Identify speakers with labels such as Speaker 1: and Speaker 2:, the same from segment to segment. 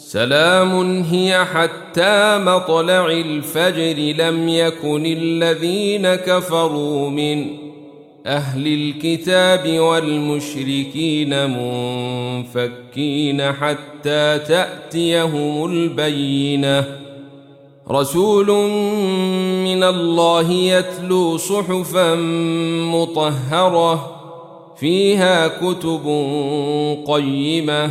Speaker 1: سلام هي حتى مطلع الفجر لم يكن الذين كفروا من أهل الكتاب والمشركين منفكين حتى تأتيهم البينة. رسول من الله يتلو صحفا مطهرة فيها كتب قيمة.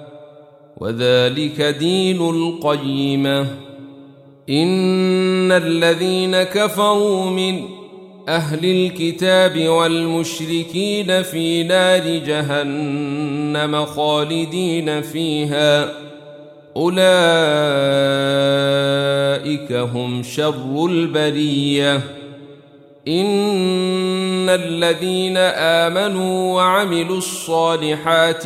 Speaker 1: وذلك دين القيمة. إن الذين كفروا من أهل الكتاب والمشركين في نار جهنم خالدين فيها. أولئك هم شر البرية. إن الذين آمنوا وعملوا الصالحات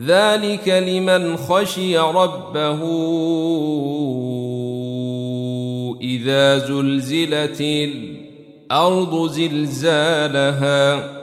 Speaker 1: ذلك لمن خشي ربه إذا زلزلت الأرض زلزالها.